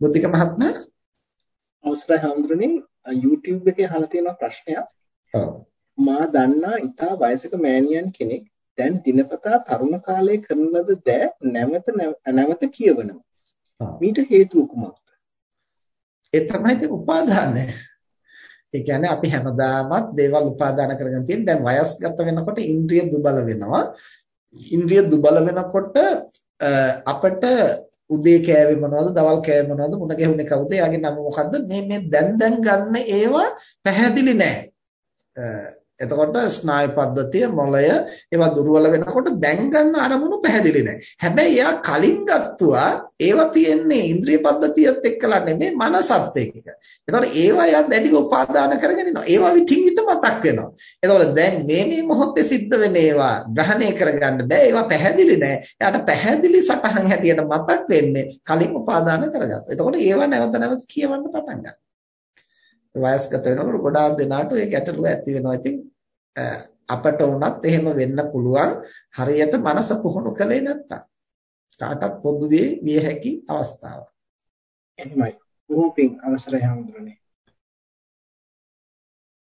බුද්ධික මහත්මයා අවසරයි හඳුරන්නේ YouTube එකේ අහලා තියෙන ප්‍රශ්නයක්. මා දන්නා ඊටා වයසක මෑණියන් කෙනෙක් දැන් දිනපතා තරුණ කාලයේ කරන ලද දෑ නැවත නැවත කියවනවා. මීට හේතුව කුමක්ද? ඒ තමයි ඒ උපාදානය. ඒ කියන්නේ අපි හැමදාමත් දේවල් උපාදාන කරගෙන තියෙන දැන් වයස්ගත වෙනකොට ඉන්ද්‍රිය දුබල වෙනවා. ඉන්ද්‍රිය දුබල වෙනකොට අපිට උදේ කෑවේ මොනවද දවල් කෑවේ මොනවද මුණ ගැහුනේ කවුද එයාගේ නම මොකද්ද? මේ මේ දැන් දැන් ගන්න ඒවා පැහැදිලි නෑ එතකොට ස්නායු පද්ධතිය මොළය ඒවා දුර්වල වෙනකොට දැන් ගන්න අරමුණු පැහැදිලි නැහැ. හැබැයි එයා කලින් ගත්තුවා ඒවා තියෙන්නේ ඉන්ද්‍රිය පද්ධතියත් එක්කලා නෙමෙයි මනසත් එක්ක. එතකොට ඒවා එයා දැඩිව උපාදාන කරගෙන ඉනවා. ඒවා විටින් විට මතක් වෙනවා. එතකොට දැන් මේ මේ මොහොතේ සිද්ධ වෙන ඒවා ග්‍රහණය කරගන්න බෑ. ඒවා පැහැදිලි නැහැ. එයාට පැහැදිලි සටහන් හැටියට මතක් වෙන්නේ කලින් උපාදාන කරගත්තා. එතකොට ඒවා නැවත නැවත කියවන්න පටන් ගන්නවා. වයස්ගත වෙනකොට ගොඩාක් දෙනාට ඒ ගැටලුව ඇති වෙනවා. ඉතින් අපට වුණත් එහෙම වෙන්න පුළුවන් හරියට මනස පුහුණු කළේ නැත්තම්. කාටත් පොදුවේ විය හැකි අවස්ථාවක්. එහෙමයි. බොහෝ පිං අවසරයි හඳුරන්නේ.